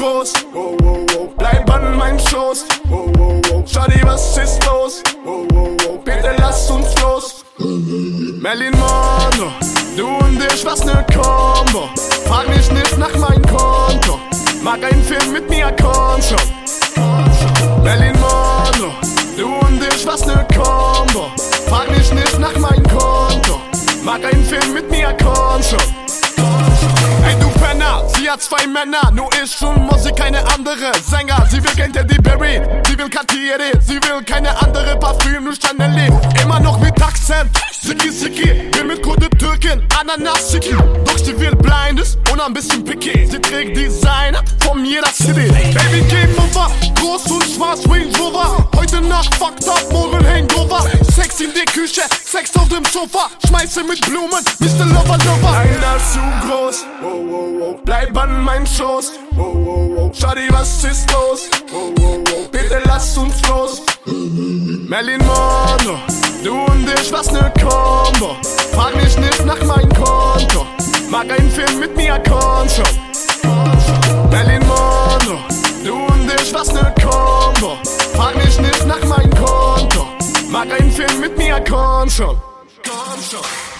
groß. Bleib an meinem Schoß. Schadi, was ist los? Bitte lass uns los. Merlin Mono, du und ich, was ne Combo. Frag mich nicht nach meinem Konto. Mag einen Film mit mir, komm schon. Merlin Mondo, du und ich, was ne Combo. Frag mich nicht nach meinem Konto. Mag einen Film mit mir, komm schon. Hat zwei Männer, nur ich und Musik keine andere Sänger. Sie will kein Teddy Berry, sie will Cartier, sie will keine andere Parfüm, nur Chanel. Immer noch mit Akzent, Siki Siki, will mit Kurde Türkin, Ananas Siki. Doch sie will blindes und ein bisschen picky. Sie trägt Designer von jeder City. Baby Game Over, groß und schwarz Range Rover. Heute Nacht fucked up, dem Sofa, schmeiße mit Blumen, Mr. Lover Lover. Einer zu groß, oh, oh, oh. bleib an mein Schoß. Oh, oh, oh. Schadi, was ist los? Oh, oh, oh. Bitte lass uns los. Merlin Mono, du und ich, was ne Combo. Frag mich nicht nach meinem Konto. Mag einen Film mit mir, Konto. Merlin Mono, du und ich, was ne Combo. Frag mich nicht nach meinem Konto. Mag einen Film mit mir, komm schon. Komm schon.